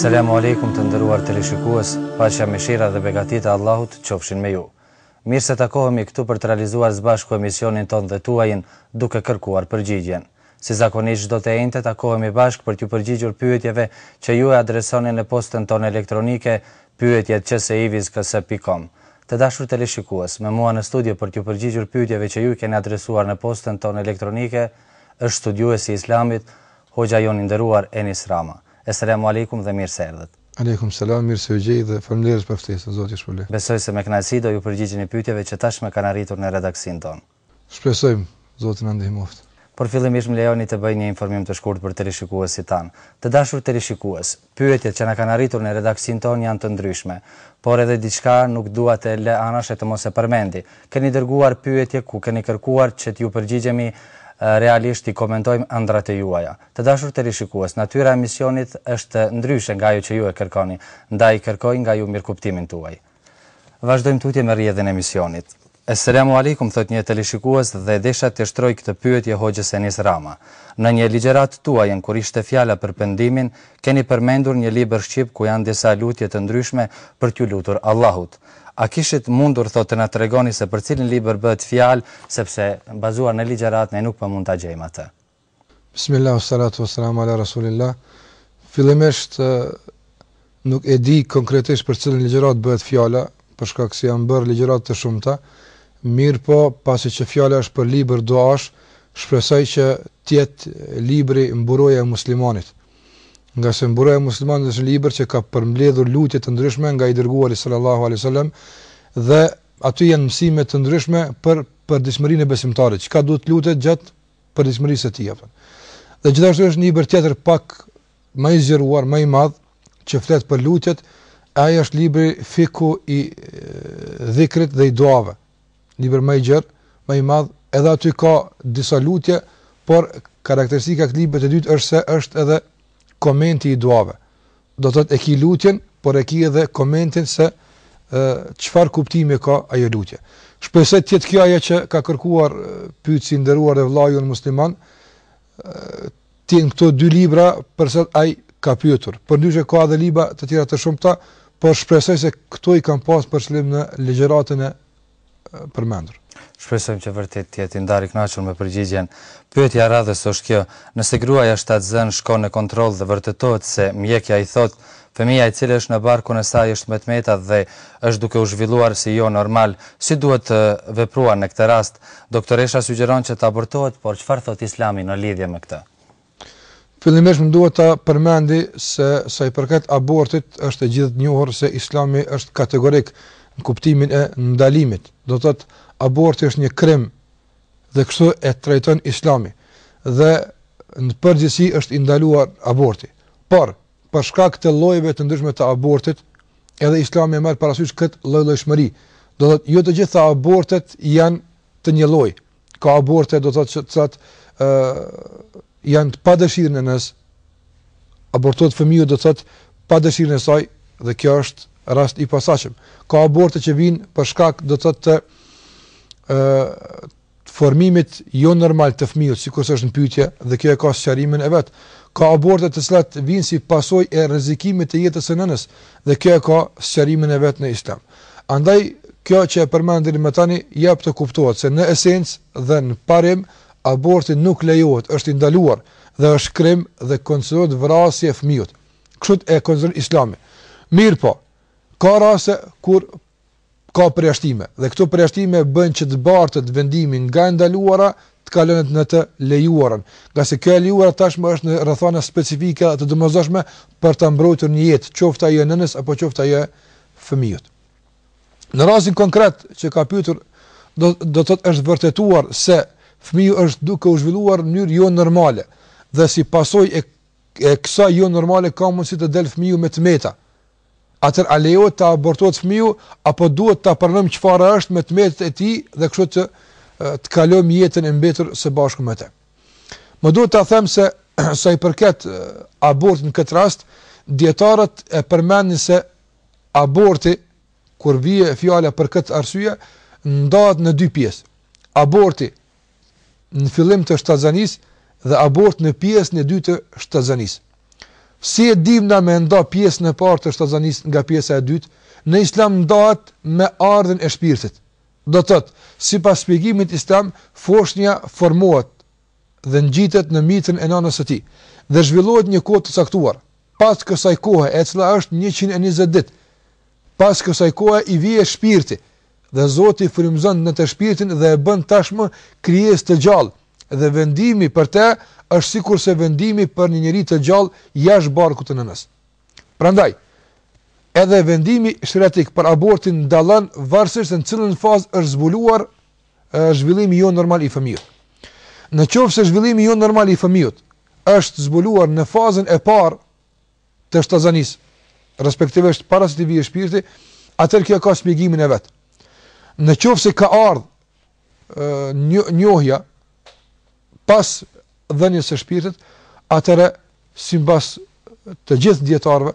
Selamu alejkum të nderuar teleshikues, paqja, mëshira dhe begatitë e Allahut qofshin me ju. Mirë se takohemi këtu për të realizuar së bashku emisionin tonë dhe tuajin, duke kërkuar përgjigjen. Si zakonisht çdo të enjte takohemi bashkë për t'ju përgjigjur pyetjeve që ju e adresoni në postën tonë elektronike pyetje@csivisks.com. Të dashur teleshikues, me mua në studio për t'ju përgjigjur pyetjeve që ju i keni adresuar në postën tonë elektronike është studiuesi i Islamit, hoxha jonë i nderuar Enis Rama. Eselamu Alejkum dhe mirë se erdhët. Alejkum Selam, mirë se ju gjej dhe faleminderit për ftesën, Zoti ju shpërbleftë. Besoj se me kënaqësi do ju përgjigjeni pyetjeve që tashmë kanë arritur në redaksinë tonë. Shpresojmë, Zoti na ndihmoftë. Por fillimisht më lejoni të bëj një informim të shkurtër për teleshikuesit tanë. Të dashur teleshikues, pyetjet që na kanë arritur në redaksinë tonë janë të ndryshme. Por edhe diçka nuk dua të e lë anash e të mos e përmendi. Keni dërguar pyetje ku keni kërkuar që t'ju përgjigjemi realisht t'i komentojmë ëndrrat e juaja. Të dashur teleshikues, natyra e emisionit është ndryshe nga ajo që ju e kërkoni, ndaj kërkoj nga ju mirëkuptimin tuaj. Vazhdojmë tutje me rrjedhën e emisionit. Eselamu alejkum thotë një teleshikues dhe desha t'ia shtroj këtë pyetje hoxhës Enis Rama. Në një ligjëratë të tuajën kur ishte fjala për pendimin, keni përmendur një libër shqip ku janë disa lutje të ndryshme për t'ju lutur Allahut. A kishit mundur thotë të na tregoni se për cilin libër bëhet fjalë sepse bazuar në ligjëratë ne nuk po mund ta gjejmë atë. Bismillah, salatu wa salam ala rasulillah. Fillimisht nuk e di konkretisht për cilën ligjëratë bëhet fjala, për shkak se janë bërë ligjërata të shumta. Mirëpo, pasi që fjala është për libër duash, shpresoj që të jetë libri Mburoja e muslimanit. Ngase Mburoja e muslimanit është një libër që ka përmbledhur lutje të ndryshme nga i dërguari sallallahu alaihi wasallam dhe aty janë mësime të ndryshme për përditshmërinë e besimtarit. Çka duhet lutet gjatë përditshmërisë së tij apo. Dhe gjithashtu është një libër tjetër pak ma i zgjeruar, më i madh që flet për lutjet, e ai është libri Fiku i dhikrit dhe i duave. Libër ma i gjerë, ma i madh, edhe aty ka disa lutje, por karakteristika e këtij libri të dytë është se është edhe komenti i duave. Do thotë e ki lutjen, por e ki edhe komentin se çfarë kuptimi ka ajo lutje. Shpresoj të jetë kjo ajo që ka kërkuar pyetësi i nderuar dhe vëllai jonë musliman. Të jenë këto dy libra për sa ai ka pyetur. Përndryshe ka edhe libra të tjera të shumta, por shpresoj se këto i kam pas për qëllim në ligjëratën e përmendur. Shpresojmë që vërtet të jetë ndarë i kënaqur me përgjigjen. Pyetja e radhës është kjo, nëse gruaja shtatzënë shkon në kontroll dhe vërtetohet se mjekja i thotë, fëmija i cili është në barkun e saj është me të meta dhe është duke u zhvilluar si jo normal, si duhet të vepruar në këtë rast? Doktoresha sugjeron që të abortohet, por çfarë thotë Islami në lidhje me këtë? Fillimisht më duhet të përmendi se sa i përket abortit është e gjithënjohur se Islami është kategorik në kuptimin e ndalimit. Do të thotë aborti është një krim dhe kështu e trajton Islami dhe në përgjithësi është i ndaluar aborti. Por, për shkak të llojeve të ndryshme të abortit, edhe Islami e merr parasysh këtë lloj-llojshmëri. Do thotë jo të gjitha abortet janë të një lloji. ka aborte do të thotë të thotë ë janë pa dëshirën e nënës, abortohet fëmiu do të thotë pa dëshirën e saj dhe kjo është rast i posaçëm. Ka aborte që vijnë për shkak do të thotë të ë formimit jo normal të fëmiut, sikurse është në pyetje dhe kjo e ka sqarimin e vet. Ka aborte të cilat vijnë si pasojë e rrezikimit të jetës së nënës dhe kjo e ka sqarimin e vet në Islam. Andaj, kjo që e përmenda deri më tani jep të kuptohet se në esencë dhe në parim aborti nuk lejohet, është i ndaluar dhe është krim dhe konsiderohet vrasje e fëmiut. Kështu e konsideron Islami. Mirëpo, ka raste kur ka përjashtime dhe këto përjashtime bëjnë që të bartet vendimi nga e ndaluara të kalohet në të lejuarën, ngase kjo e lejuara tashmë është në rrethana specifike dhe të domosdoshme për ta mbrojtur një jetë, qoftë ajo e nënës apo qoftë ajo e fëmiut. Në rastin konkret që ka pyetur, do do të thotë është vërtetuar se fëmiu është duke u zhvilluar në mënyrë jo normale dhe si pasojë e e kësaj jo normale ka mundësi të del fëmiu me të meta. Atëherë a lejohet të abortohet fëmiu apo duhet ta pranojmë çfarë është me të metat e tij dhe kështu të të kalojmë jetën e mbetur së bashku me të. Më duhet ta them se sa i përket abortit në këtë rast, dijetarët e përmendin se aborti kur vije fjala për këtë arsye ndahet në dy pjesë. Aborti në fillim të shtatzanisë dhe aborti në pjesën e dytë të shtatzanisë. Si e dim na me nda pjesën e parë të shtatzanisë nga pjesa e dytë? Në islam ndahet me ardhjen e shpirtit. Do të thotë, sipas shpjegimit islam, foshnja formohet dhe ngjitet në mitrën e nanës së tij dhe zhvillohet një kohë të caktuar, pas kësaj kohe e cila është njëqind e njëzet ditë, pas kësaj kohe i vije shpirti dhe Zoti frymëzon në të shpirtin dhe e bën tashmë krijesë të gjallë dhe vendimi për të është sikurse vendimi për një njeri të gjallë jashtë barkut të nënës. Prandaj, edhe vendimi sheriatik për abortin dallon varësisht se në cilën fazë është zbuluar zhvillimi jo normal i fëmijut. Në qoftë se zhvillimi jo normal i fëmijut është zbuluar në fazën e parë të shtatzënisë, respektivisht para se të vijë shpirti, atëherë kjo ka shpjegimin e vet. Në qoftë se ka ardhë njohja pas dhënies së shpirtit, atëherë simbas të gjithë dijetarëve,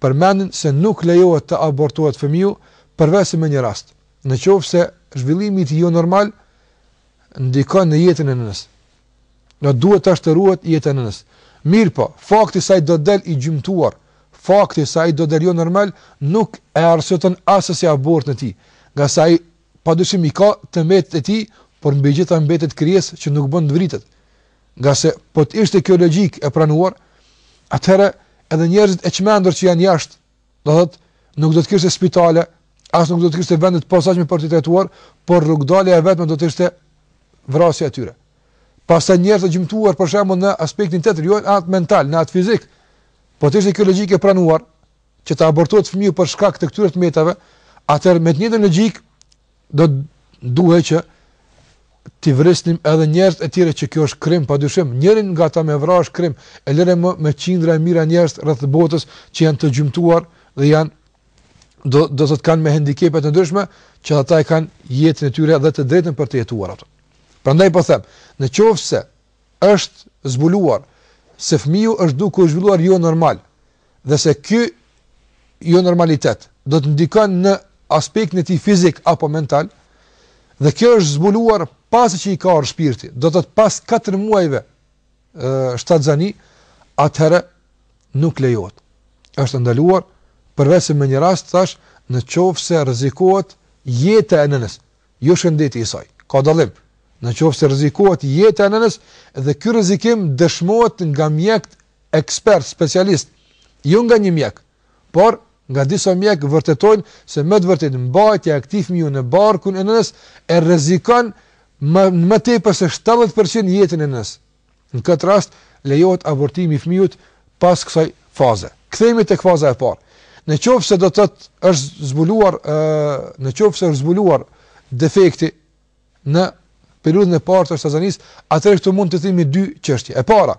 përmendin se nuk lejohet të abortohet fëmiu, përveçse me një rast. Në qoftë se zhvillimi i tij jo normal ndikon në jetën e nënës. Dhe duhet tash të ruhet jeta e nënës. Mirëpo, fakti se ai do del i gjymtuar, fakti se ai do del jo normal, nuk e arsyeton assesi abortin e tij. Ngase ai padyshim i ka të metat e tij, por mbi të gjitha mbetet krijesë që nuk bën të vritet. Ngase po të ishte kjo logjikë e pranuar, atëherë edhe njerëzit e çmendur që janë jashtë, do thotë, nuk do të kishte spitale, as nuk do të kishte vende të posaçme për t'i trajtuar, por rrugdalja e vetme do të ishte vrasja e tyre. Pastaj njerëz të gjymtuar për shembull në aspektin tjetër, jo atë mental, në atë fizik. Po të ishte kjo logjikë e pranuar, që të abortohet fëmiu për shkak të këtyre të metave, atëherë me të njëjtën logjik, do duhe që t'i vrisnim edhe njerëz të tjerë që kjo është krim, pa dyshim, njërin nga ta me vra është krim, e lëre më me qindra e mijëra njerëz rreth botës që janë të gjymtuar dhe janë, do, do të thotë kanë me hendikepe të ndryshme, që ata e kanë jetën e tyre dhe të drejtën për të jetuar ato. Prandaj po them, në qoftë se është zbuluar se fëmiu është duke u zhvilluar jo normal dhe se ky jo normalitet do të ndikon në aspektin e tij fizik apo mental dhe kjo është zbuluar pasi që i ka ardhë shpirti do të thotë pas 4 muajve shtatzëni atëherë nuk lejohet është e ndaluar përveçse me një rast thashë në qoftë se rrezikohet jeta e nënës Jo shëndeti i saj. Ka dallim. Në qoftë se rrezikohet jeta e nënës dhe ky rrezikim dëshmohet nga mjekët ekspertë specialistë, jo nga një mjek, por nga disa mjekë vërtetojnë se me të vërtetë mbajtja e këtij fëmiu në barkun e nënës e rrezikon më tepër se shtatëdhjetë për qind jetën e nënës. Në këtë rast lejohet abortimi i fëmijut pas kësaj faze. Kthehemi tek faza e parë. Në qoftë se do të thotë është zbuluar ë në qoftë se është zbuluar defekti në periudhën e parë të shtatzënisë, atëherë këtu mund të themi dy çështje. E para,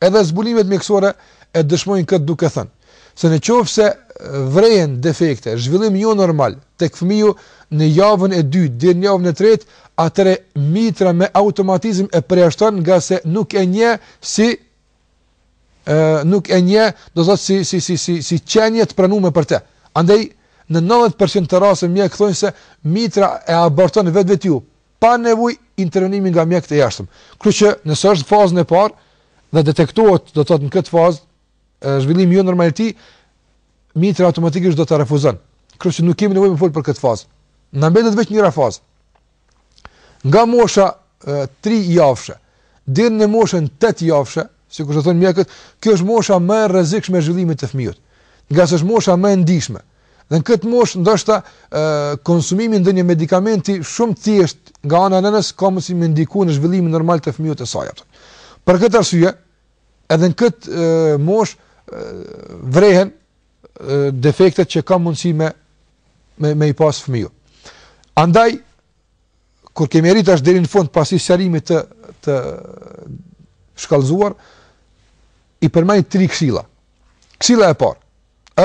edhe zbulimet mjekësore e dëshmojnë këtë duke thënë Se në qoftë se vrehen defekte, zhvillim jo normal, tek fëmiu në javën e dytë deri në javën e tretë, atëre mitra me automatizëm e përjashton nga se nuk e nje si nuk e nje, do thotë si si si si si qenie të pranuar për të. Andaj në 90% të rasteve mjekët thonë se mitra e aborton vetvetiu pa nevojë intervenimi nga mjekët e jashtëm. Kështu që nëse është në fazën e parë dhe detektohet, do thotë në këtë fazë zhvillimi jo normal i tij, mitra automatikisht do ta refuzon. Kështu që nuk kemi nevojë të folim për këtë fazë. Na mbetet vetëm njëra fazë. Nga mosha 3 javëshe deri në moshën 8 javëshe, sikur të thonë mjekët, kjo është mosha më e rrezikshme e zhvillimit të fëmijës. Ngase është mosha më e ndishme. Dhe në këtë moshë ndoshta konsumimi i ndonjë medikamenti shumë të thjeshtë nga ana e nënës ka mundësi me ndiku në zhvillimin normal të fëmijës së saj. Për këtë arsye, Edhe në këtë moshë vrehen defektet që ka mundësi me, me, me i pas fëmiju. Andaj, kur kemi arritë ashtu deri në fund pas një sqarimi të, të shkallzuar, i përmendim tri këshilla. Këshilla e parë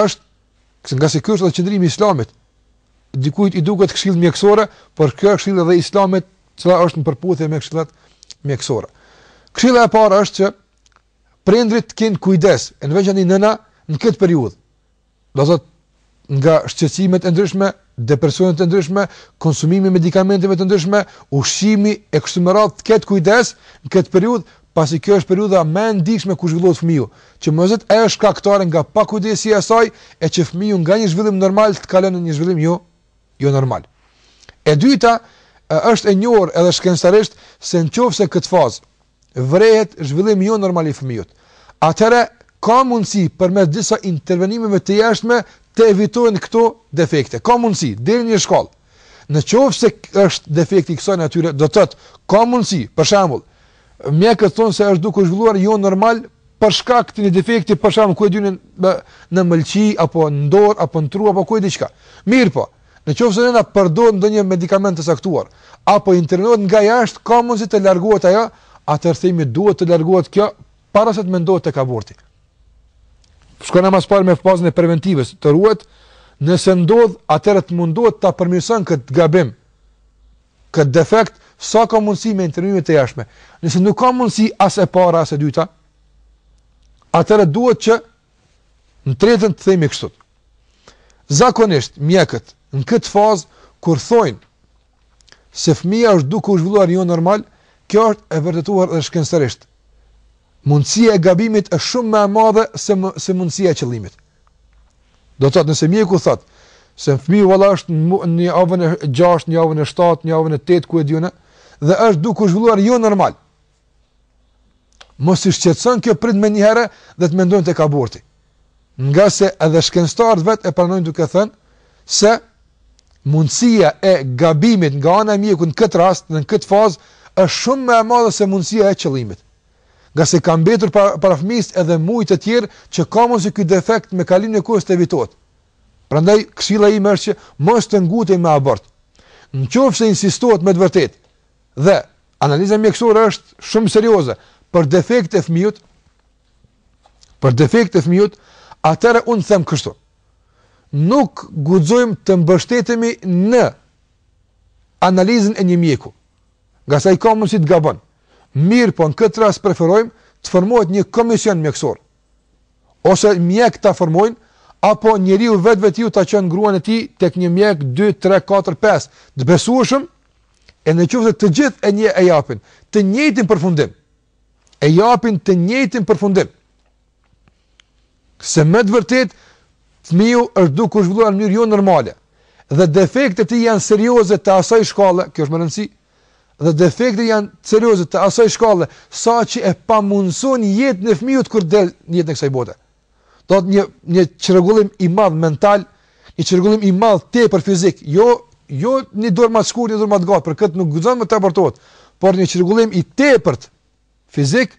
është Nga se kjo është edhe qëndrimi i islamit. Dikujt i duket këshillë mjekësore, por kjo është këshillë edhe e islamit, e cila është në përputhje me këshillat mjekësore. Këshilla e parë është që prindrit të kenë kujdes, e në veçanti nëna në këtë periudhë. Do thotë nga shqetësimet e ndryshme depresionet e ndryshme, konsumimi i medikamenteve të ndryshme, ushqimi e kështu me radhë të ketë kujdes në këtë periudhë, pasi kjo është periudha më e ndishme kur zhvillohet fëmiu, që mos vetë ajo është shkaktare nga pakujdesia e saj e që fëmiu nga një zhvillim normal të kalon në një zhvillim jo jo normal. E dyta, është e njohur edhe shkencëtarisht se në qoftë se në këtë fazë vërehet zhvillim jo normal i fëmijut. Atëherë ka mundësi përmes disa intervenimeve të jashtme të evitohen këto defekte. Ka mundësi deri në një shkallë. Në qoftë se është defekt i kësaj natyre, do thotë ka mundësi, për shembull, mjekët thonë se është duke u zhvilluar jo normal për shkak të një defekti, për shembull, ku e di unë në mëlçi apo në dorë apo në tru apo ku e di çka. Mirëpo, Në qoftë se nëna përdor ndonjë medikament të caktuar, apo intervenohet nga jashtë, ka mundësi të largohet ajo, atëherë themi duhet të largohet kjo para se të mendohet tek aborti. Shkojmë së pari me fazën e preventivës, të ruhet, nëse ndodh, atëherë të mundohet ta përmirëson këtë gabim, këtë defekt, sa ka mundësi me intervenime të jashtme. Nëse nuk ka mundësi as e para, as e dyta, atëherë duhet që E treta të themi kështu. Zakonisht, mjekët, në këtë fazë, kur thojnë se fëmija është duke u zhvilluar jo normal, kjo është e vërtetuar dhe shkencërisht. Mundësia e gabimit është shumë më e madhe se, më, se mundësia e qëllimit. Do të thotë, nëse mjeku thotë se fëmiju valla është në javën e gjashtë, në javën e shtatë, në javën e tetë, ku e di unë, dhe është duke u zhvilluar jo normal, Mos i shqetëson kjo prindët menjëherë dhe të mendojnë tek aborti. Ngase edhe shkencëtarët vetë e pranojnë duke thënë se mundësia e gabimit nga ana e mjekut në këtë rast, në këtë fazë është shumë më e madhe se mundësia e qëllimit. Ngase ka mbetur para, para fëmijës edhe muaj të tjerë që ka mundësi ky defekt me kalimin e kohës të evitohet. Prandaj këshilla ime është që mos të ngutet me abort. Në qoftë se insistohet me të vërtetë Dhe analiza mjekësore është shumë serioze për defektet e fëmijut. Për defektet e fëmijut, atëherë unë them kështu. Nuk guxojmë të mbështetemi në analizën e një mjeku. Ngase ai ka mundësi të gabon. Mirëpo në këtë rast preferojmë të formohet një komision mjekësor. Ose mjekët ta formojnë apo njeriu vetvetiu ta çon gruan e tij tek një mjek 2 3 4 5 të besueshëm E në qoftë se të gjithë e një e japin, të njëjtin përfundim, e japin të njëjtin përfundim, se me të vërtetë, fëmiju është duke u zhvilluar në mënyrë jo normale, dhe defektet e tij janë serioze të asaj shkalle, kjo është me rëndësi, dhe defektet janë serioze të asaj shkalle, saqë e pamundëson jetën e fëmijut kur del në jetën e kësaj bote. Do të thotë një çrregullim i madh mental, një çrregullim i madh i tepërt fizik, jo jo një dorë më të shkurtër, një dorë më të gjatë, për këtë nuk guxon të abortohet, por një çrregullim i tepërt fizik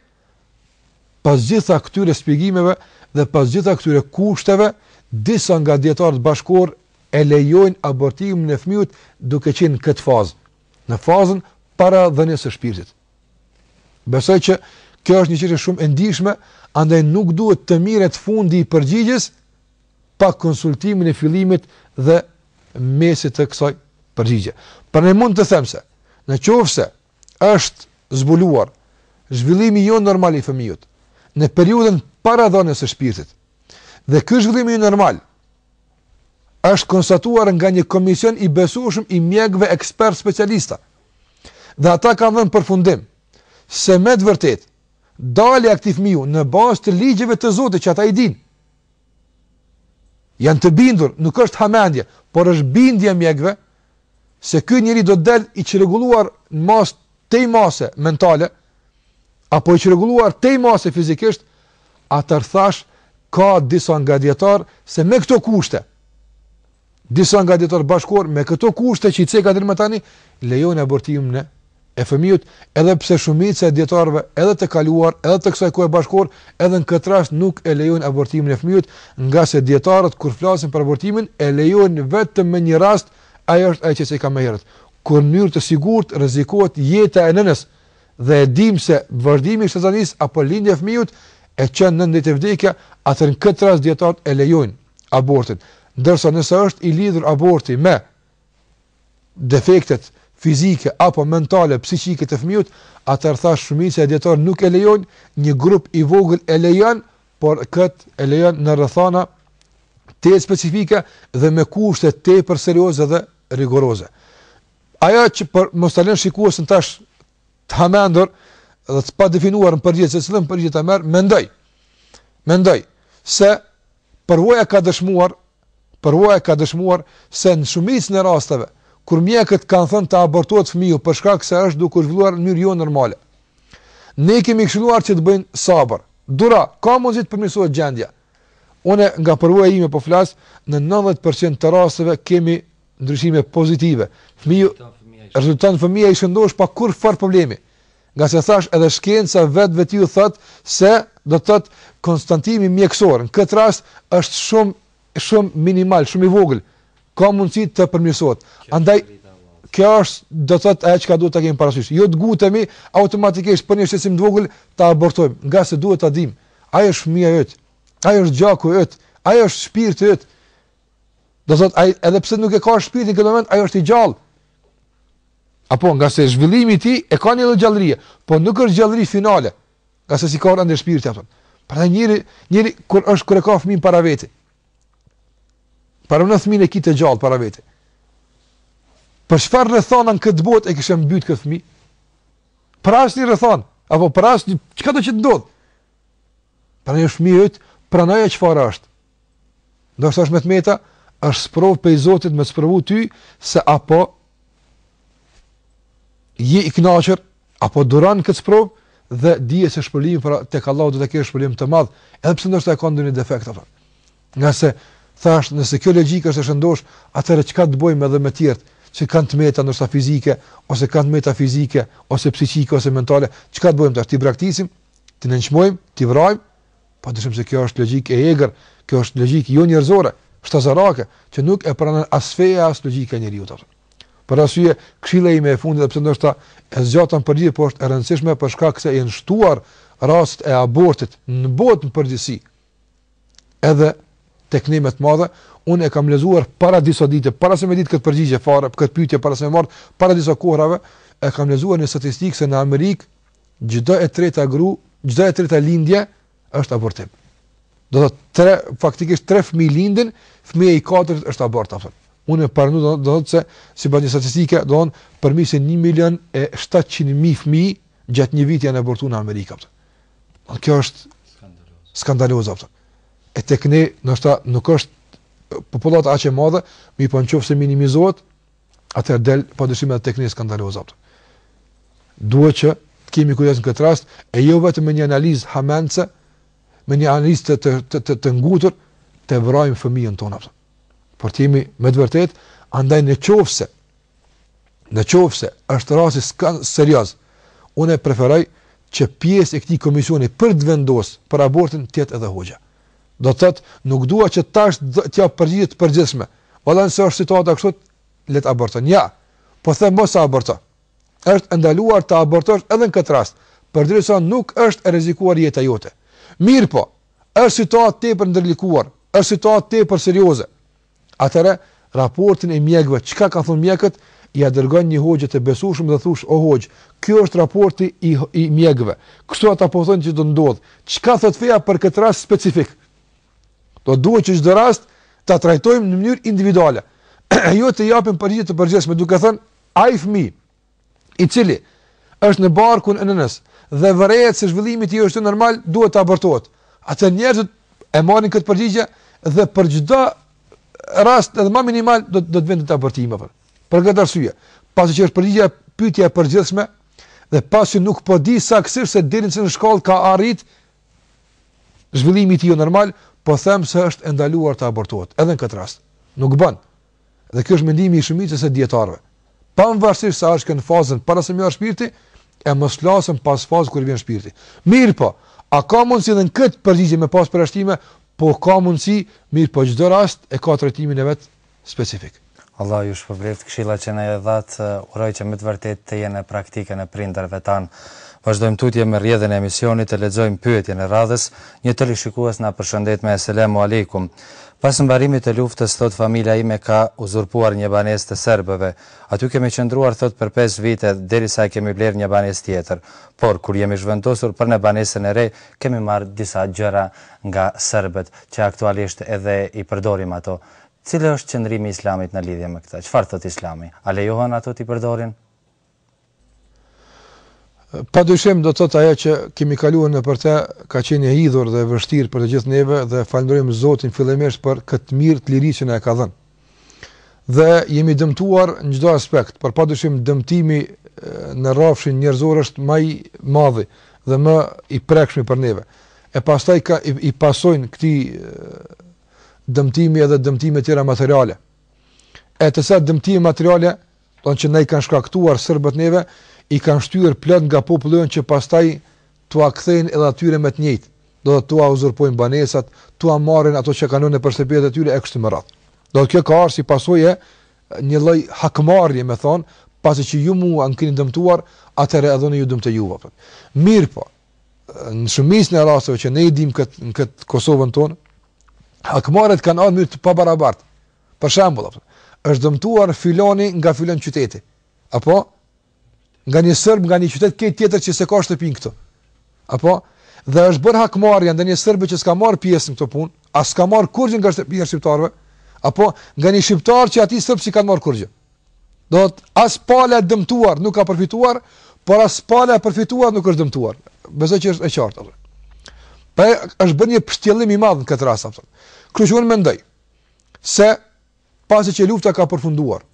pas gjitha këtyre shpjegimeve dhe pas gjitha këtyre kushteve, disa nga dijetarët bashkëkohorë e lejojnë abortimin e fëmijut duke qenë në këtë fazë, në fazën para dhënies së shpirtit. Besoj që kjo është një çështje shumë e ndjeshme, andaj nuk duhet të miret fundi i përgjigjes pa konsultimin e fillimit dhe mesit të kësaj përgjigje. Pra ne mund të themi se në qoftë se është zbuluar zhvillimi jo normal i fëmijës në periudhën para dhënies së shpirtit. Dhe ky zhvillim jo normal është konstatuar nga një komision i besueshëm i mjekëve ekspertë specialistë Dhe ata kanë dhënë përfundim se me të vërtetë dalja e këtij fëmiu në bazë të ligjeve të Zotit që ata i dinë. Janë të bindur, nuk është hamendje, por është bindje e mjekëve se ky njeri do të dalë i çrregulluar në masë tej mase mentale apo i çrregulluar tej mase fizikisht, atëherë thash ka disa nga dijetarët se me këto kushte Disa nga dijetarët bashkëkohorë me këto kushte që i ceka deri më tani lejojnë abortimin e fëmijës, edhe pse shumica e dijetarëve edhe të kaluar, edhe të kësaj kohe bashkëkohorë, edhe në këtë rast nuk e lejojnë abortimin e fëmijës, ngase dijetarët kur flasin për abortimin e lejojnë vetëm në një rast, ai është ai që ceka më herët, kur në mënyrë të sigurt rrezikohet jeta e nënës dhe e dimë se vazhdimi i shtatzanisë apo lindja e fëmijës e çon nënën drejt vdekjes, atëherë në këtë rast dijetarët e lejojnë. abortin. Ndërsa nëse është i lidhur aborti me defektet fizike apo mentale, psiqike të fëmiut, atëherë thash shumica e dijetarëve nuk e lejojnë, një grup i vogël e lejon, por kët e lejon në rrethana tepër specifike dhe me kushte tepër serioze dhe rigoroze. Ajo që për mos ta lënë shikuesin tash të hamendur dhe të padefinuar në përgjigje se cilën përgjigje ta marrë, mendoj, mendoj, se përvoja ka dëshmuar, përvoja ka dëshmuar se në shumicën e rasteve, kur mjekët kanë thënë të abortohet fëmiu për shkak se është duke u zhvilluar në mënyrë jo normale. Ne i kemi këshiluar që të bëjnë sabër, dua, ka mundësi të përmirësohet gjendja. Unë nga përvoja ime po flas, në 90% të rasteve kemi ndryshime pozitive. Fëmiu rezulton fëmija i shëndosh pa kurrfarë problemi. Ngase thash edhe shkenca vetë vetë ju thot se do të thot konstatimi mjekësor në këtë rast është shumë, shumë minimal, shumë i vogël. Ka mundësi të përmirësohet. Andaj, kjo është do të thot ajo çka duhet ta kemi parasysh. Jo të ngutemi automatikisht për një shqetësim të vogël ta abortojmë, ngase duhet ta dimë. Ai është fëmija yt. Ai është gjaku yt. Ai është shpirti yt. Do thot ai edhe pse nuk e ka shpirtin këtë moment, ai është i gjallë. Apo ngase zhvillimi i tij e ka një gjallëri, po nuk është gjallëri finale. Ngase s'i ka ardhë shpirti atë. Pra njeri, njeri kur është kur e ka fëmin para vete. Para në fëmin e ki të gjallë para vete. Për çfarë rrethana në këtë botë e kishe mbyt këtë fëmijë? për asnjë rrethanë, apo për asnjë, çka do që të ndodhë? Prano është fmi yt, pranoje çfarë është. Ndoshta është me të meta, është sprovë prej Zotit me të sprovu ty, se apo je i knaqur, apo duron këtë sprovë, dhe dije se shpërblimin për tek Allahu do të kesh shpërblim të madh, edhe pse ndoshta e ka ndonjë defekt apo. Ngase, thashë, nëse kjo logjikë është e shëndoshë, atëherë çka të bëjmë edhe me tjerët, që kanë të meta, ndoshta fizike, ose kanë të meta fizike, ose psiqike, ose mentale, çka të bëjmë tash, t'i braktisim, t'i nënçmojmë, t'i vrajmë? Padyshim se kjo është logjikë e egër, kjo është logjikë jo njerëzore, shtazarake, që nuk e pranon as feja e as logjika e njeriut, a kupton. Për atë arsye, këshilla ime e fundit, edhe pse ndoshta e zgjatëm për gjithë, por është e rëndësishme për shkak se janë shtuar rastet e abortit në botë në përgjithësi, edhe tek ne me të madhe, unë e kam lexuar para disa dite, para se me ditë këtë përgjigje fare, këtë pyetje para se me marrë, para disa kohërave, e kam lexuar një statistikë se në Amerikë, çdo e treta gru, çdo e treta lindje, është abortim. Do të thotë, faktikisht tre fëmijë lindin, fëmija i katërt është abort, a kupton. Unë e parënu, do, do të thotë, sipas një statistike, do të thotë përmbi se një milion e 700 mijë fëmijë, gjatë një viti janë abortu në Amerikë, a kupton. A kjo është skandaloze, a kupton. E tek ne, ndoshta nuk është popullata aq e madhe, mirëpo në qoftë se minimizohet, atëherë del, pa dyshim edhe tek ne skandaloze, a kupton. Duhet që të kemi kujdes në këtë rast, e jo vetëm me një analizë hamendëse, me një analizë të, të, të, të, të ngutur, të vrajmë fëmijën tonë, a kupton. Por të jemi me të vërtetë, andaj në qoftë se Në qoftë se është rasti serioz, unë e preferoj që pjesë e këtij komisioni për të vendosë për abortin të jetë edhe hoxha. Do të thotë, nuk dua që tash të jap përgjigje të përgjithshme. Vallahi nëse është situata kështu, le të aborton. Ja. Po them mos aborto. Është e ndaluar të abortosh edhe në këtë rast, përderisa nuk është e rrezikuar jeta jote. Mirëpo, është situatë tepër e ndërlikuar, është situatë tepër serioze. Atëherë, raportin e mjekëve, çka ka thonë mjekët, ia dërgon një hoxhe të besueshëm dhe thush, o hoxhë, ky është raporti i i mjekëve. Kështu ata po thonë që do të ndodhë. Çka thotë feja për këtë rast specifik? Do të duhej që çdo rast ta trajtojmë në mënyrë individuale. jo të japim përgjigje të përgjithshme duke thënë ai fëmijë i cili është në barkun e nënës dhe vërehet se zhvillimi i tij është jonormal, duhet të abortohet. Atëherë njerëzit e marrin këtë përgjigje dhe për çdo rast edhe më minimal do do të venë te abortimi, a kupton. Për këtë arsye, pasi që është përgjigja pyetja është e përgjithshme dhe pasi nuk po di saktësisht se deri në ç'shkallë ka arrit zhvillimi i tij jonormal, po them se është e ndaluar të abortohet edhe në këtë rast. Nuk bën. Dhe ky është mendimi i shumicës së dijetarëve. Pavarësisht se a është në fazën para se me ardhë shpirti, e mos flasim pas fazës kur i vjen shpirti. Mirëpo, a ka mundësi edhe në këtë përgjigje me pas përjashtime? Po ka mundësi, mirëpo çdo rast e ka trajtimin e vet specifik. Allahu ju shpërbleftë, këshillat që na i dhatë, uroj që me të vërtetë të jenë në praktikën e prindërve tanë. Vazhdojmë tutje me rrjedhën e emisionit, të lexojmë pyetjen e radhës, Një teleshikues na përshëndet me Eselemu Alejkum. Pas mbarimit të luftës, thotë familja ime ka uzurpuar një banesë të serbëve. Aty kemi qëndruar thotë për pesë vite derisa e kemi blerë një banesë tjetër. Por, kur jemi zhvendosur për në banesën e re, kemi marrë disa gjëra nga serbët, që aktualisht edhe i përdorim ato. Cili është qëndrimi i Islamit në lidhje me këtë? Çfarë thotë Islami? A lejohen ato t'i përdorin? Pa dyshim do të thotë ajo që kemi kaluar në për të ka qenë e hidhur dhe e vështirë për të gjithë neve dhe falënderojmë Zotin fillimisht për këtë mirë të liri që na e ka dhënë. Dhe jemi dëmtuar në çdo aspekt, por pa dyshim dëmtimi në rrafshin njerëzor është më i madhi dhe më i prekshmi për neve. E pastaj ka i, i pasojnë këtij dëmtimi edhe dëmtime tjera materiale. E tash ai dëmtimi materiale Thonë që na i kanë shkaktuar sërbët neve, i kanë shtyrë plot nga populli jonë që pastaj t'ua kthejnë edhe atyre me të njëjtë, do të t'ua uzurpojnë banesat, t'ua marrin ato që kanë lënë nëpër shtëpitë e tyre e kështu me radhë. Do të kjo ka ardhur si pasojë e një lloj hakmarrje, me thënë, pasi që ju mua më keni dëmtuar, atëherë edhe unë ju dëmtoj juve. Po. Mirpo, në shumicën e rasteve që ne i dimë këtu në kët Kosovën tonë, hakmarrjet kanë ardhur në mënyrë të pabarabartë. Për shembull, është dëmtuar filani nga filan qyteti. Apo nga një serb nga një qytet krejt tjetër që s'e ka shtëpinë këtu. Apo dhe është bërë hakmarrja ndaj një serbi që s'ka marr pjesë në këtë punë, as s'ka marr kurrë nga shtëpia e shqiptarëve, apo nga një shqiptar që atij serbët s'i kanë marr kurrë. Do të as pala e dëmtuar nuk ka përfituar, por as pala e përfituar nuk është dëmtuar. Besoj që është e qartë. Pra është bërë një pështjellim i madh në këtë rast apo. Kështu që unë mendoj, se pasi që lufta ka përfunduar,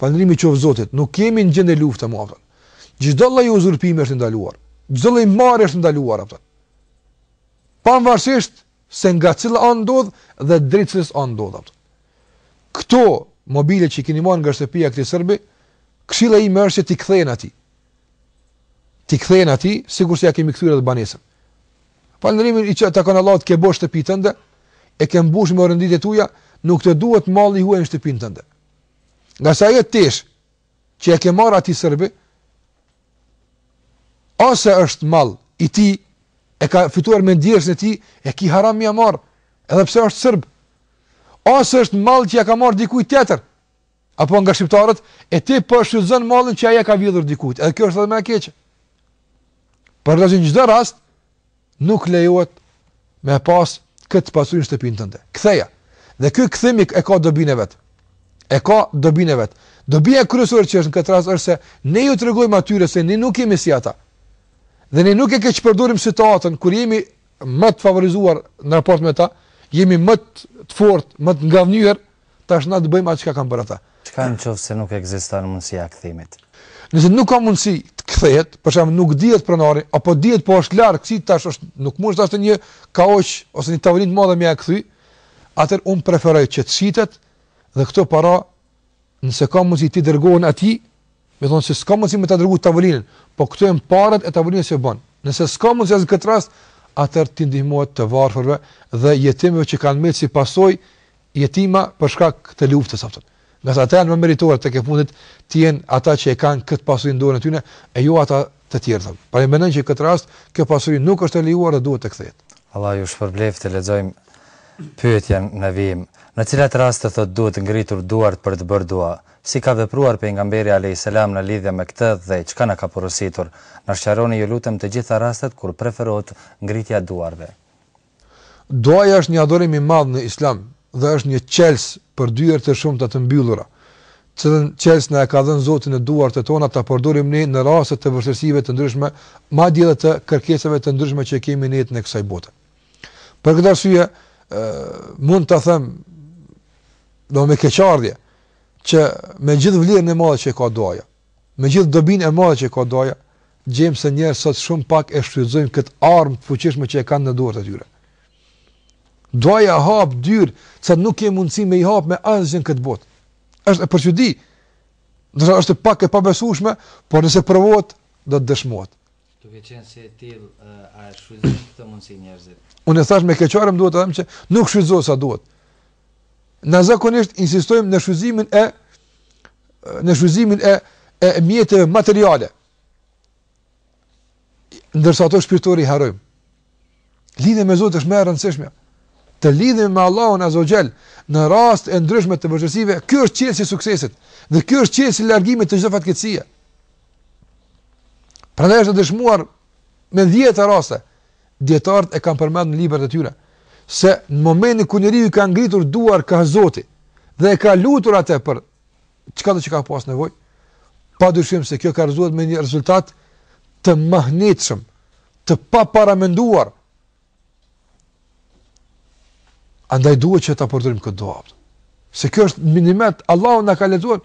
falëndrimi qoftë Zotit, nuk jemi në gjendje lufte më aftën. Çdo lloj uzurpimi është ndaluar, çdo lloj marrje është ndaluar aftën. Pavarësisht se nga cila anë ndodh dhe drejt cilës anë ndodh aftën. Këto mobile që i keni marrë nga shtëpia këtij sërbi, këshilla ime është që t'i kthehen atij. T'i kthehen atij, sikurse ia kemi kthyer dhe banesën. Falënderimi i takon Allahut ke bo shtëpi tënde, e ke mbushur me orenditë e tuaja, nuk të duhet mall i huaj në shtëpinë tënde. Ngase ajo tesh, që e ke marrë atij sërbi, ose është mall i tij, e ka fituar me djersën e tij, e ki haram m'ia marrë, edhe pse është sërb, ose është mall që ia ka marrë dikujt tjetër, Apo nga shqiptarët, e ti po shfrytëzon mallin që ai e ka vjedhur dikujt. Edhe kjo është edhe më e keqe. Prandaj në çdo rast nuk lejohet me pas këtë pasuri në shtëpinë tënde. Ktheja. Dhe ky kthimi e ka dobinë e vet. E ka dobinë e vet. Dobia kryesore që është në këtë rast është se ne ju tregojmë atyre se ne nuk jemi si ata. Dhe ne nuk e keqpërdorim situatën kur jemi më të favorizuar në raport me ta, jemi më të fortë, më të ngadhnjyer, Tash na të bëjmë atë çka kanë bërë ata. Çka në qoftë se nuk ekziston mundësia e kthimit? Nëse nuk ka mundësi të kthehet, për shembull nuk dihet pronari apo dihet po është larg, si tash është, nuk mund tash një kauç ose një tavolinë të madhe me ia kthy, atëherë unë preferoj që të shitet dhe këto para nëse ka mundësi t'i dërgohen atij, Me i thënë se s'ka mundësi me ta dërgu tavolinën, po këto janë parat e tavolinës që bën. Nëse s'ka mundësi as në këtë rast, atëherë t'i ndihmohet të varfërve dhe jetimëve që kanë mbetë si pasojë jetimë për shkak të luftës së fundit. Ngase ata janë më meritorë tek e fundit të jenë ata që e kanë këtë pasuri në dorën e tyre e jo ata të tjerë. Pra e mendoj që në këtë rast kjo pasuri nuk është e lejuar dhe duhet të kthehet. Allah ju shpërbleftë, lexojmë pyetjen në vijim. Në cilat raste thotë duhet ngritur duart për të bërë dua? Si ka vepruar Pejgamberi alejhi selam në lidhje me këtë dhe çka na ka porositur? Na sqaroni ju lutem të gjitha rastet kur preferohet ngritja e duarve. Duaja është një adhurim i madh në Islam dhe është një çelës për dyer të shumta të mbyllura. Të cilin çelës na e ka dhënë Zoti në duart e tona ta përdorim ne në raste të vështirësive të ndryshme, madje edhe të kërkesave të ndryshme që kemi në jetën e kësaj bote. Për këtë arsye, mund ta them edhe me keqardhje që me gjithë vlerën e madhe që ka duaja, me gjithë dobinë e madhe që ka duaja, gjejmë se njerëzit sot shumë pak e shfrytëzojnë këtë armë të fuqishme që e kanë në duart e tyre. Duaja hap dyer, çka nuk ke mundësi me i hap me asgjë në këtë botë. Është e për çudi. Do të thotë është pak e pabesueshme, por nëse provohet, do të dëshmohet. Duke qenë se është e tillë, a e shfrytëzojnë këtë mundësi njerëzit? Unë e thash me keqardhje, më duhet të them që nuk shfrytëzohet sa duhet. Na zakonisht insistojmë në shfrytëzimin e në shfrytëzimin e e mjeteve materiale. Ndërsa ato shpirtore i harrojmë. Lidhja me Zotin është më e rëndësishme. Të lidhemi me Allahun Azza wa Jall në raste të ndryshme të vështirësive, ky është çelësi i suksesit dhe ky është çelësi i largimit të çdo fatkeqësie. Prandaj është dëshmuar me dhjetëra raste dijetarët e kanë përmendur në librat e tyre se në momentin kur njeriu i ka ngritur duart kah Zoti dhe e ka lutur atë për çka do që ka pas nevojë, pa dyshim se kjo ka rezultuar me një rezultat të mahnitshëm, të paparamenduar. Andaj duhet që ta përdorim këtë dua. Se kjo është një nimet, Allahu na ka lehtësuar,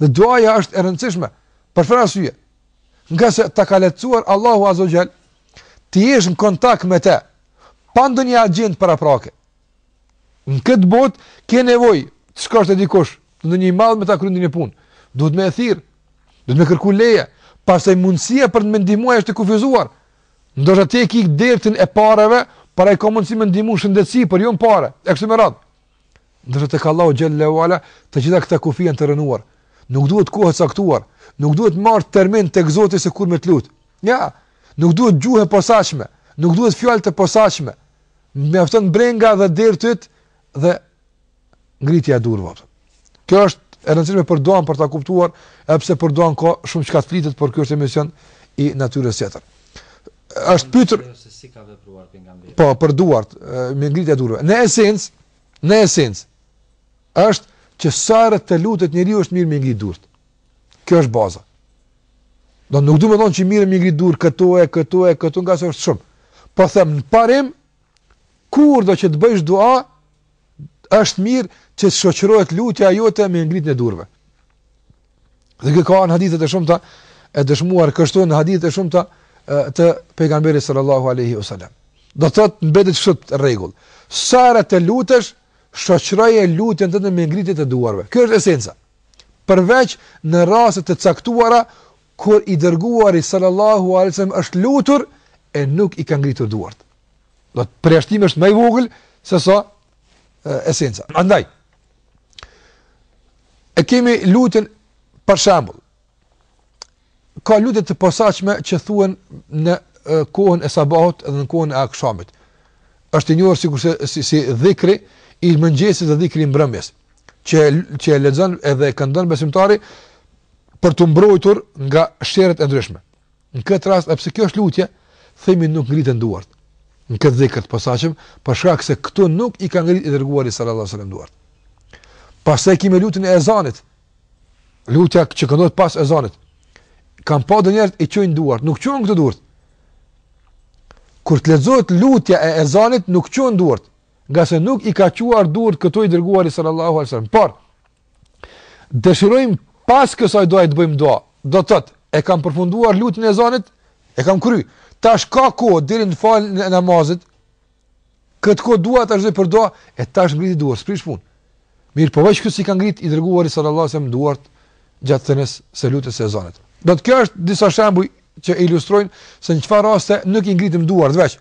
dhe duaja është e rëndësishme, për shumë arsye. Ngase ta ka lehtësuar Allahu azze ve xhel, ti jesh në kontakt me te, pa ndonjë agjendë paraprake, Në këtë botë, ke nevojë, të shkosh te dikush, te ndonjë i madh me ta kry ndonjë punë, duhet me e thirr, duhet me kërku leje, pastaj mundësia për me ndihmuar është e kufizuar, ndoshta ti e ki dertin e pareve, por ai ka mundësi me ndihmu shëndetësi, por jo në pare, e kështu me radhë. Ndërsa tek Allahu xhel-le ue ala, të gjitha këta kufij janë të rrënuar, nuk duhet kohë e caktuar, nuk duhet marrë termin tek Zoti se kur me t'u lutë, jo, nuk duhet gjuhë e posaçme, nuk duhet fjalë të posaçme, Mjafton brenga dhe derti yt dhe ngritja e durëve. Kjo është e rëndësishme për duan për ta kuptuar, edhe pse për duan ka shumë çka të flitet, por ky është emision i natyrës tjetër. Është pyetur se si ka vepruar pejgamberi. Po, për duart, me ngritjen e durëve. Në esencë, në esencë është që sa herë të lutet njeriu është mirë me i ngrit durt. Kjo është baza. Do nuk duhet të thonë që mirë me ngrit durt këtu e këtu e këtu nga se është shumë. Po them në parim kurdo që të bëjsh dua është mirë që të shoqërohet lutja jote me ngritjen e durve. Dhe kjo ka në hadithet e shumta e dëshmuar kështu në hadithet e shumta të pejgamberit sallallahu alaihi wasallam. Do të thotë mbetet kështu rregull. Sa herë të lutesh, shoqëroje lutjen tënde me ngritje të duarve. Kjo është esenca. përveç në raste të caktuara kur i dërguari sallallahu alaihi wasallam është lutur e nuk i ka ngritur duart. Do të thotë përjashtimi është më i vogël sesa esenca. Andaj e kemi lutjen për shembull ka lutje të posaçme që thuhen në kohën e sabahut dhe në kohën e akshamit. Është i njohur sikurse si, si dhikri i mëngjesit dhe dhikri i mbrëmjes, që që e lexon edhe e këndon besimtari për t'u mbrojtur nga sherret e ndryshme. Në këtë rast, edhe pse kjo është lutje, themi nuk ngriten duart. Në këtë dhikr të posaçëm, për shkak se këtu nuk i ka ngrit i dërguari sallallahu alajhi wasallam duart. Pastaj kemi lutjen e ezanit, Lutja që këndohet pas ezanit. Kam pa do njerëz i çojnë duart. Nuk çohen këtu duart. Kur të lexohet lutja e ezanit, nuk çohen duart. Ngase nuk i ka çuar duart këtu i dërguari sallallahu alejhi selem. Por, dëshirojmë pas kësaj duaje të bëjmë dua. Do të thotë, e kam përfunduar lutjen e ezanit, e kam kry. Tash ka kohë, deri në faljen e namazit, Këtë kohë dua ta shfrytëzoj për dua, e tash ngriti duart, s'prish punë. Mirë, po veç këtë si ka ngrit i dërguari sallallahu alajhi wasallam duart gjatë thënies së lutjes së ezanit. Do të thotë kjo është disa shembuj që ilustrojnë se në çfarë raste nuk i ngritim duart veç.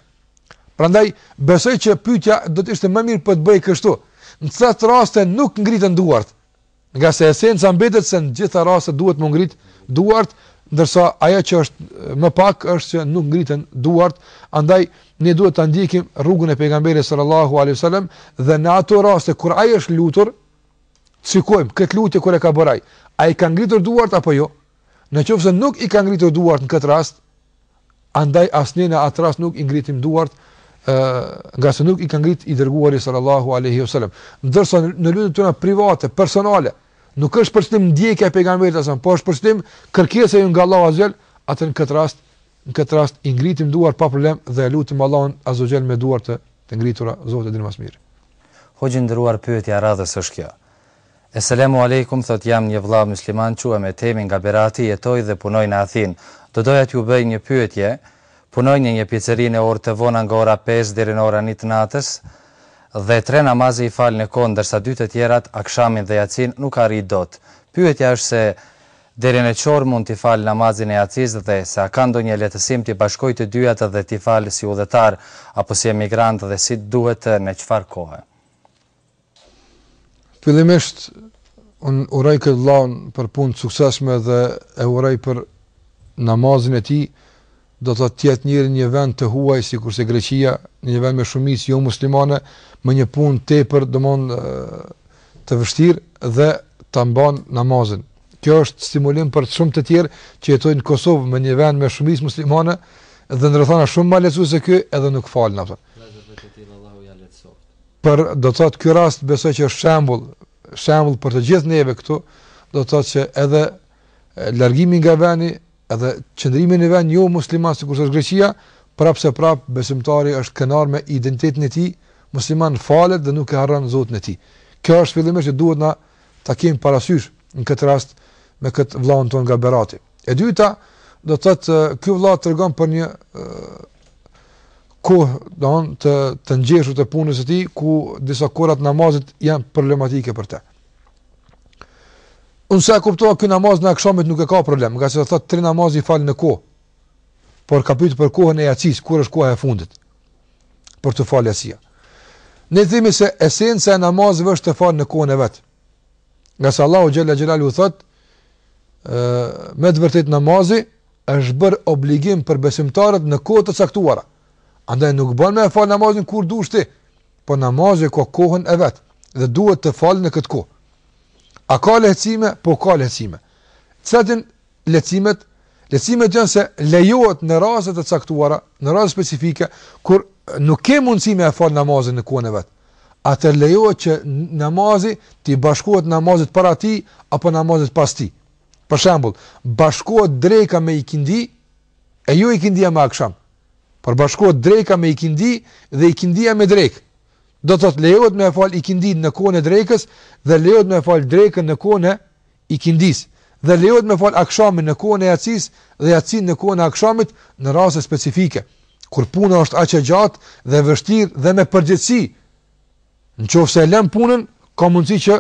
Prandaj besoj që pyetja do të ishte më mirë po të bëhej kështu. Në çfarë raste nuk ngriten duart? Ngase esenca mbetet se në gjitha rastet duhet m'u ngrit duart, ndërsa ajo që është më pak është që nuk ngriten duart, andaj ne duhet ta ndjekim rrugën e pejgamberit sallallahu alaihi wasallam dhe në ato raste kur ai është lutur, shikojmë këtë lutje kur e ka bërë ai. A i ka ngritur duart apo jo? Në qoftë se nuk i ka ngritur duart në këtë rast, andaj as ne në atë rast nuk i ngritim duart, ë ngase nuk i ka ngrit i dërguari sallallahu alaihi wasallam. Ndërsa në lutjet tona private, personale, nuk është për qëllim ndjekja e pejgamberit alejhi selam, po është për qëllim kërkesa nga Allahu azze ve xhel, atëherë në këtë rast, në këtë rast i ngritim duart pa problem dhe lutim Allahun azze ve xhel me duart të, të ngritura, Zoti e di më së miri. Hoxhë i nderuar pyetja e radhës është kjo. Eselemu Alejkum thotë jam një vlla mysliman quhem Ethemi nga Berati jetoj dhe punoj në Athinë do doja t'ju bëj një pyetje punoj në një piceri në orë të vona nga ora pesë deri në ora një të natës dhe tre namaze i fal në kohë ndërsa dy të tjerat akshamin dhe jacinë nuk arrij dot pyetja është se deri në ç'orë mund ta fal namazin e jacisë dhe se a ka ndonjë lehtësim t'i bashkoj të dyjat dhe t'i fal si udhëtar apo si emigrant dhe si duhet në çfarë kohe. Fillimisht, unë e uroj këtë vëllaun për punë të suksesshme dhe e uroj për namazin e tij, do të thotë njeri në një vend të huaj, sikurse Greqia, një vend me shumicë jo muslimane, me një punë tepër domethënë të vështirë dhe ta mban namazin. Kjo është stimulim për shumë të tjerë që jetojnë në Kosovë në një vend me shumicë muslimane dhe në rrethana shumë ma lehtësuese se kjo edhe nuk falen Por do të thotë ky rast besoj që është shembull, shembull për të gjithë neve këtu, do të thotë që edhe largimi nga vendi, edhe qëndrimi në vend jo musliman sikur është Greqia, prapë se prapë besimtari është krenar me identitetin e tij, musliman falet dhe nuk e harron Zotin e tij. Kjo është fillimisht që duhet na ta kemi parasysh në këtë rast me këtë vëllain tonë nga Berati. E dyta, do të thotë ky vëlla tregon për një kohë do të thotë të ngjeshur të punës së tij ku disa kohë të namazit janë problematike për të. Unë sa kuptova ky namazin e akshamit nuk e ka problem, ngase thotë tre namaze i fal në kohë. Por ka pyetur për kohën e jacisë, kur është koha e fundit për t'u falë jacia. Ne themi se esenca e namazit është të falet në kohën e vet. Ngase Allahu Xhel-le Xhelaluhu thotë, me të vërtetë namazi është bërë obligim për besimtarët në kohë të caktuara. Andaj nuk bon me e falë namazin kur dush ti, po namazi ka kohën e vet dhe duhet të falë në këtë kohë. A ka lehtësime? Po, ka lehtësime. Cët jan lehtësimet? Lehtësimet janë se lejohet në raste të caktuara, në raste specifike kur nuk ke mundësi me fal namazin në kohën e vet. Atë lejohet që namazi të bashkohet namazit para ti apo namazit pas ti. Për shembull, bashkohet dreka me ikindi e jo ikindia me aksham. Por bashkohet dreka me ikindi dhe ikindia me drekë. Do të thotë lejohet me fal ikindin në kohën e drekës dhe lejohet me fal drekën në kohën e ikindisë, dhe lejohet me falë akshamin në kohën e jacisë dhe jacinë në kohën e akshamit në raste specifike, kur puna është aq e gjatë dhe e vështirë dhe me përgjegjësi, nëse e lënë punën, ka mundësi që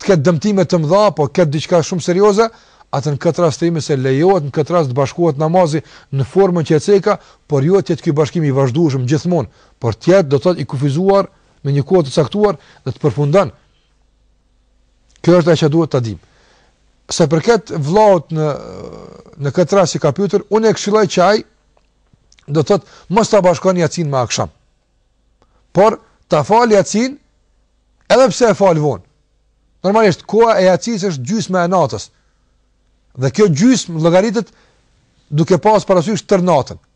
të ketë dëmtime të mëdha apo të ketë diçka shumë serioze, atë në këtë rast themi se lejohet në këtë rast të bashkohet namazi në formën që e ceka, por jo të jetë ky bashkim i vazhdueshëm gjithmonë, por të jetë do të thotë i kufizuar në një kohë të caktuar dhe të përfundon. Kjo është ajo që duhet ta dimë. Sa i përket vllaut në në këtë rast që ka pyetur, unë e këshilloj që ai do të thotë mos ta bashkon jacinë me aksham. Por ta fal jacinë edhe pse e fal vonë. Normalisht koha e jacisë është gjysma e natës. Dhe kjo gjysmë llogaritet duke pas parasysh tërë natën.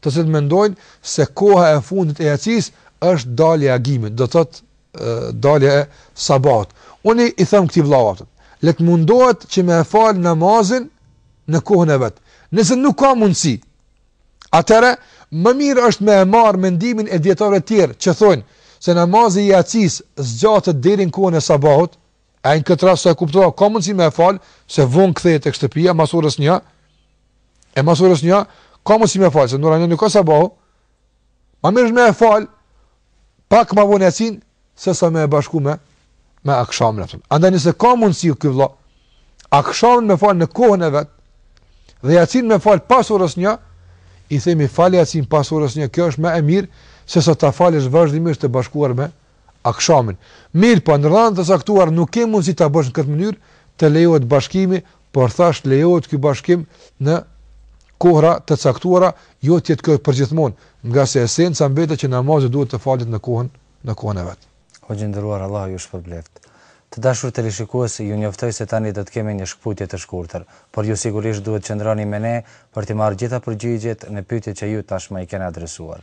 të cilët mendojnë se koha e fundit e jacisë është dalja e agimit, do të thotë dalja e sabahut. Unë i them këtij vllau atë, le të mundohet që me e fal namazin në kohën e vet. Nëse nuk ka mundësi, atëherë më mirë është me e marrë mendimin e dijetarëve të tjerë që thonë se namazi i jacisë zgjatet deri në kohën e sabahut, Ai në këtë rast sa e kuptova, ka mundësi me e fal, se vonë kthehet tek shtëpia mas orës 1. E mas orës 1, ka mundësi me e fal, se ende nuk ka sabahu. Ma mirë me e fal pak ma vonë jacinë se sa me e bashku me me akshamin atë. Andaj nëse ka mundësi ky vëlla akshamin me fal në kohën e vet dhe jacinë me fal pas orës 1, i themi fale jacinë pas orës 1, kjo është më e mirë se sa ta falësh vazhdimisht të bashkuar me akshamin. Mirëpo, në rrethana të caktuar nuk ke mundësi ta bësh në këtë mënyrë, të lejohet bashkimi, por thashë lejohet ky bashkim në kohëra të caktuara, jo të jetë kjo përgjithmonë, ngase esenca mbetet që namazi duhet të falet në kohën, në kohën e vet. Hoxhë i nderuar Allahu ju shpërbleftë. Të dashur teleshikues, ju njoftoj se tani do të kemi një shkëputje të shkurtër, por ju sigurisht duhet të qëndroni me ne për t'i marrë gjitha përgjigjet në pyetjet që ju tashmë i keni adresuar.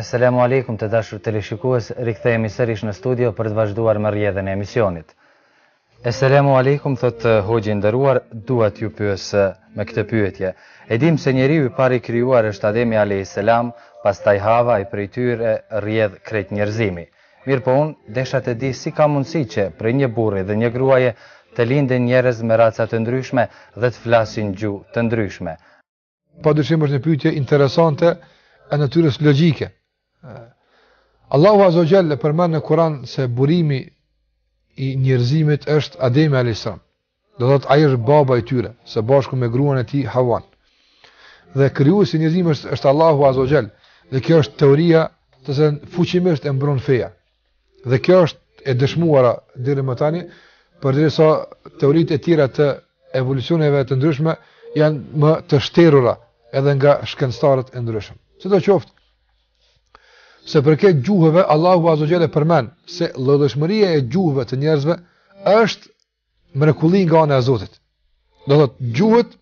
Eselamu alejkum të dashur teleshikues, rikthehemi sërish në studio për të vazhduar me rrjedhën e emisionit. Eselamu alejkum, thotë eh, hoxhë i nderuar, dua t'ju pyes eh, me këtë pyetje. E dimë se njeriu i parë i krijuar është Ademi a.s. pastaj Hava e prej tyre rrjedh krejt njerëzimi. Mirëpo unë desha ta di si ka mundësi që prej një burri dhe një gruaje të lindin njerëz me raca të ndryshme dhe të flasin gjuhë të ndryshme. Pa dyshim është një pyetje interesante e natyrës logjike. Allahu Azza wa Jalla e përmend në Kur'an se burimi i njerëzimit është Ademi alayhis salam. Do thotë ai është baba i tyre, së bashku me gruan e tij Hawan. Dhe krijuesi i njerëzimit është, është Allahu Azza Jall. Dhe kjo është teoria të cilën fuqimisht e mbron feja. Dhe kjo është e dëshmuara deri më tani, përderisa teoritë e tjera të evolucioneve të ndryshme janë më se të shterura edhe nga shkencëtarët e ndryshëm. Sido qoftë, sa i përket gjuhëve Allahu Azza Jall e përmend se llojshmëria e gjuhëve të njerëzve është mrekulli nga ana e Zotit. Do thotë gjuhët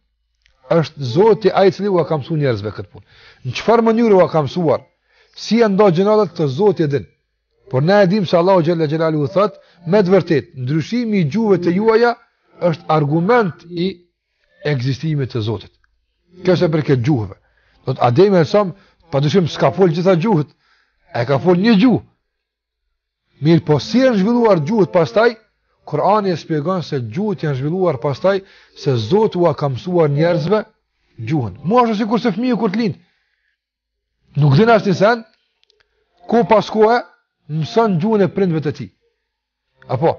është Zoti ai i cili ua ka mësuar njerëzve këtë punë. Në çfarë mënyre ua ka mësuar? Si janë ndarë gjeneratat Zoti e din. Por ne e dimë se Allahu xhelle xhelaluhu thotë me të vërtetë, ndryshimi i gjuhëve tuaja është argument i ekzistimit të Zotit. Kjo është sa i përket gjuhëve. Do thotë Ademi a.s. pa dyshim s'ka fol gjitha gjuhët. Ai ka fol një gjuhë. Mirëpo si janë zhvilluar gjuhët pastaj? Kurani e shpjegon se gjuhët janë zhvilluar pastaj se Zoti ua ka mësuar njerëzve gjuhën. Mu është sikur se fëmiu kur të lind. Nuk din asnjë sen, po pas kohe mëson gjuhën e prindve të tij. Apo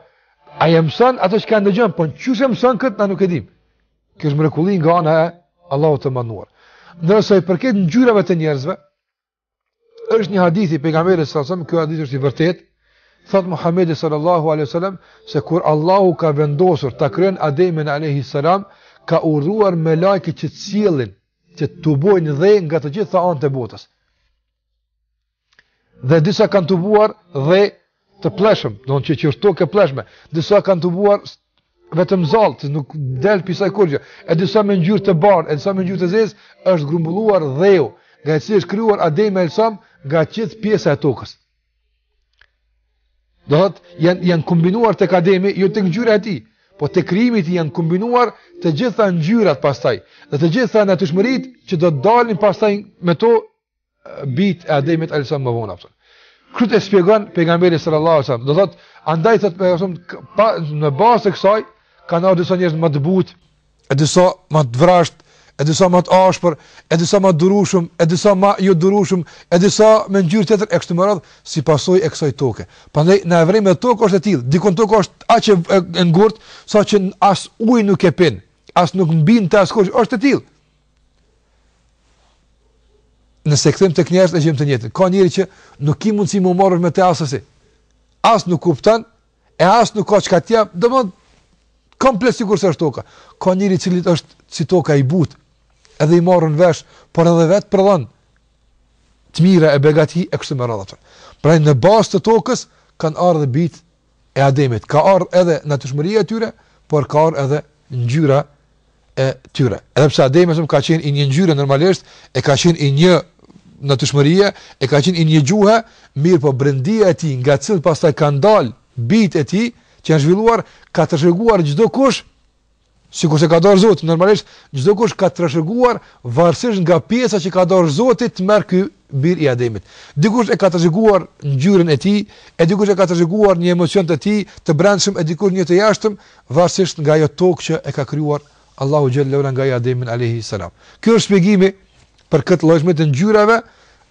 ai mëson ato që ka dëgjuar, po qysh e mëson kët na nuk e dim. Kjo është mrekulli nga ana e Allahut të madhëruar. Ndërsa sa i përket ngjyrave të njerëzve, është një hadith i pejgamberit sallallahu alajhi wasallam, ky hadith është i vërtetë. Thotë Muhamedi sallallahu alajhi wasallam se kur Allahu ka vendosur ta krijon Ademin alayhi salam, ka urdhëruar melaiket që të sjellin, që të tubojnë dhe nga të gjitha anët e botës. Dhe disa kanë tubuar dhe të plleshëm, domethënë që është tokë e plleshme, disa kanë tubuar vetëm zall, që nuk del pi saj kurgjë, e disa me ngjyrë të bardhë, e disa me ngjyrë të zezë, është grumbulluar dheu, nga e cila është krijuar Ademi alejhi selam, nga gjithë pjesët e tokës. Do thot, janë, janë kombinuar tek Ademi, jo tek ngjyra e tij, po te krijimi i tij janë kombinuar të gjitha ngjyrat pastaj, dhe të gjitha natyrshmëritë që do të dalin pastaj me to bijtë e Ademit alayhis salam më vonë apo. Kët e shpjegon pejgamberi sallallahu alaihi wasallam. Do thot, andaj thot me thon pa në bazë të kësaj kanë ardhur disa njerëz më të butë, e disa më të vrazhdë, e disa më të ashpër, e disa më të durueshëm, e disa më jo të durueshëm, e disa me ngjyrë tjetër e kështu me radhë, si pasojë e kësaj toke. Prandaj ne e vërejmë toka është e tillë, dikund toka është aq e, e, e ngurtë, saqë as ujë nuk e pin, as nuk mbin në të asgjë, është e tillë. Nëse kthehemi tek njerëzit e gjejmë të njëjtën. Ka njeri që nuk ki mundësi me u marrë me te assesi. As nuk kupton, e as nuk ka çka të jap, domethënë komplet sikurse është toka. Ka njeri i cili është si toka e butë, edhe i merr vesh, por edhe vetë prodhon të mira e begati e kështu me radhë. Pra në bazë të tokës, kanë ardhë bijtë e Ademit, ka ardhur edhe natyrshmëria e tyre, por ka ardhur edhe ngjyra e tyre. Edhe pse Ademi alejhi selam ka qenë i një ngjyre normalisht, e ka qenë i një natyrshmërie, e ka qenë i një gjuhe, mirëpo brendia e tij, nga e cila pastaj kanë dalë bijtë e tij, që janë zhvilluar, ka trashëguar çdokush Sikurse ka dashur Zoti, normalisht çdokush ka trashëguar varësisht nga pjesa që ka dashur Zoti të marrë ky bir i Ademit. Dikush e ka trashëguar ngjyrën e tij, e dikush e ka trashëguar një emocion të tij të brendshëm e dikush një të jashtëm, varësisht nga ajo tokë që e ka krijuar Allahu xhelle ue ala nga ajo Ademin alejhi selam. Ky është shpjegimi për këtë llojshmëri të ngjyrave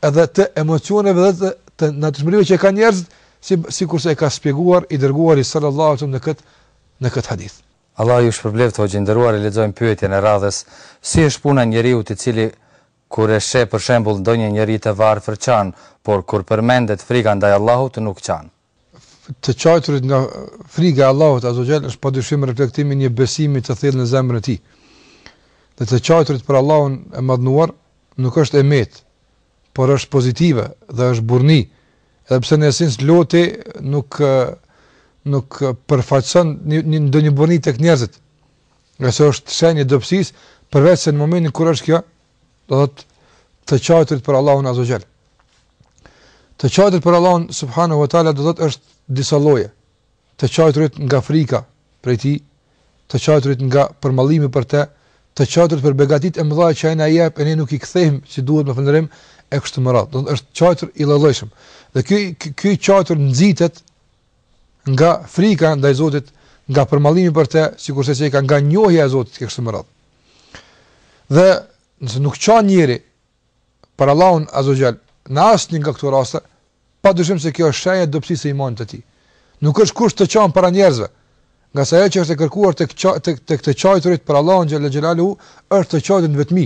edhe të emocioneve dhe të, të natyrshmërive që kanë njerëzit, si sikurse e ka shpjeguar i dërguari sallallahu alaihi wasallam në këtë në këtë hadith. Allahu ju shpërbleftë hoxhë i nderuar e lexojmë pyetjen e radhës, si është puna e njeriut i cili kur e sheh për shembull ndonjë njeri të varfër qan, por kur përmendet frika ndaj Allahut nuk qan. Të qajturit nga frika e Allahut azza wa jall është padyshim reflektim i një besimi të thellë në zemrën e tij. Dhe të qajturit për Allahun e madhnuar nuk është e metë, por është pozitive dhe është burrni, edhe pse në esencë loti nuk nuk përfaqëson një ndonjë burrni tek njerëzit. Ngase është shenjë e dobësisë, përveçse në momentin kur është kjo, do thotë të qajturit për Allahun Azze ue xhel. Të qajturit për Allahun Subhanahu wa Ta'la do thotë është disa lloje, të qajturit nga frika prej tij, të qajturit nga përmallimi për të, të qajturit për begatitë e mëdha që ai na jep e ne nuk i kthejmë si duhet me falënderim e kështu me radhë. Do të thotë është të qajtur i llojllojshëm. Dhe ky ky i qajtur nxitet nga frika ndaj Zotit, nga përmallimi për të, shkase se ka nga njohja e Zotit e kështu me radhë. Dhe nëse nuk qan njëri për Allahun Azza wa Jall në asnjë nga këto raste, padyshim se kjo është shenjë e dobësisë së imanit të tij. Nuk është kusht të qan para njerëzve, ngase ajo që është e kërkuar tek tek tek të qajturit për Allahun Xhella Xhelalu është të qajturit në vetmi.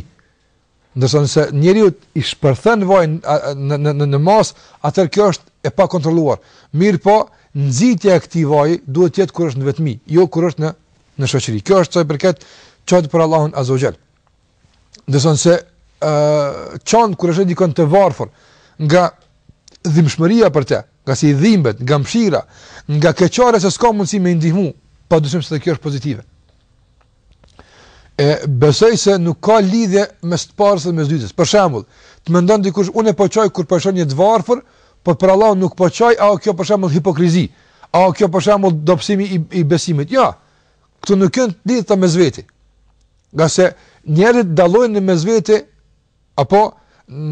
Ndërsa nëse njeriut i shpërthen vaji në në në, në masë, atëherë kjo është e pakontrolluar. Mirëpo, nxitja e këtij vaji duhet të jetë kur është në vetmi, jo kur është në në shoqëri. Kjo është sa i përket qajtjes për Allahun Azza wa Jell. Ndërsa nëse uh, qan kur e sheh dikënd të varfër, nga dhimshmëria për te, ngase i dhimbet, nga mshira, nga keqardhja se s'ka mundësi me i ndihmu, padyshim se edhe kjo është pozitive. E besoj se nuk ka lidhje mes të parës dhe mes të dytës. Për shembull, të mendon dikush, unë po qaj kur po shoh një të varfër, por për Allah nuk po qaj, a o kjo për shembull hipokrizi, a o kjo për shembull dobësimi i, i besimit. Jo, këto nuk janë të lidhura mes veti. Ngase njerëzit dallojnë në mes vete, apo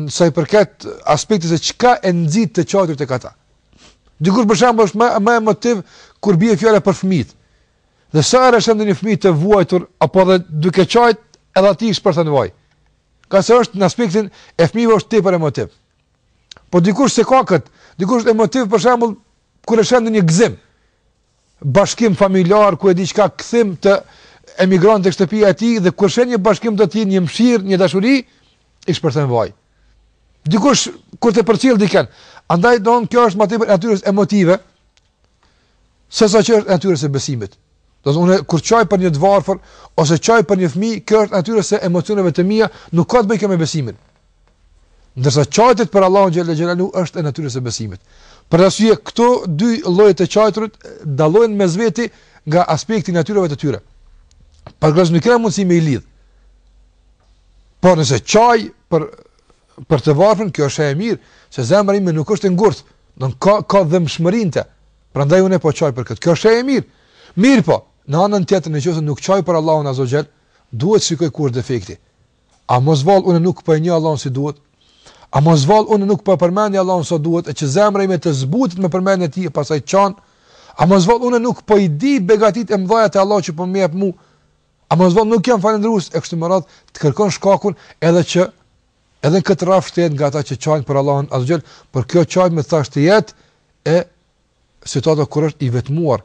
sa i përket aspektit se çka e nxit të qajturit tek ata. Dikush për shembull është më më emotiv kur bie fjala për fëmijët. Dhe sa herë e sheh ndonjë fëmijë të vuajtur apo edhe duke qajt edhe atij i shpërthen vaji. Ngase është në aspektin e fëmijëve është tepër emotiv. Po dikush s'e ka kët, dikush është emotiv për shembull kur e sheh ndonjë gëzim. bashkim familjar ku e di çka kthim të emigrantit tek shtëpia e tij dhe kur sheh një bashkim do të thotë një mshirë, një dashuri i shpërthen vaji. Dikush kur të përcjell dikënd, andaj don kjo është më tepër natyrës emotive sesa që është natyrës së besimit. Do të thotë unë kur qaj për një të varfër ose qaj për një fëmijë, kjo është natyrës së emocioneve të mia, nuk ka të bëjë me besimin. Ndërsa qajtja për Allahun xhalla xhelalu është e natyrës së besimit. Për atë arsye këto dy lloje të qajturit dallojnë mes veti nga aspekti i natyrave të tyre. Prandaj edhe nuk kemi mundësi me i lidh. Por nëse qaj për për të varfrin kjo është e mirë, se zemra ime nuk është e ngurtë, do ka ka dhembshmëri në të. Prandaj unë po qaj për këtë. Kjo është e mirë. Mirëpo, në anën tjetër nëse nuk qaj për Allahun azza xhel, duhet të shikoj ku është defekti. A mos vallë unë nuk po e njoh Allahun si duhet? A mos vallë unë nuk po e përmendi Allahun sa duhet e që zemra ime të zbutet me përmendjen e tij e pastaj qan? A mos vallë unë nuk po i di begatitë e mëdha të Allahut që po më jep mua? A mos vallë nuk jam falëndërues e kështu me radhë të kërkon shkakun edhe që edhe në këtë rrafsh të jetë nga ata që qajnë për Allahun azhjel, por kjo qajme thashë të jetë e Situata kur është i vetmuar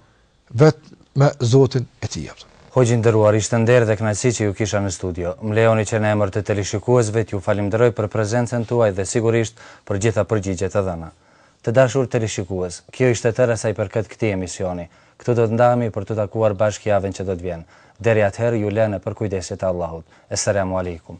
vetë me Zotin e tij. Hoxhë i nderuar, ishte nder dhe kënaqësi që ju kisha në studio. Më lejoni që në emër të teleshikuesve t'ju falemnderoj për prezencën tuaj dhe sigurisht për gjitha përgjigjet e dhëna. Të dashur teleshikues, kjo ishte tëra sa i përket këtij emisioni. Këtu do të ndahemi për t'u takuar bashkë javën që do të vjen. Deri atëherë ju lë në përkujdesje të Allahut. Esselamu Alejkum.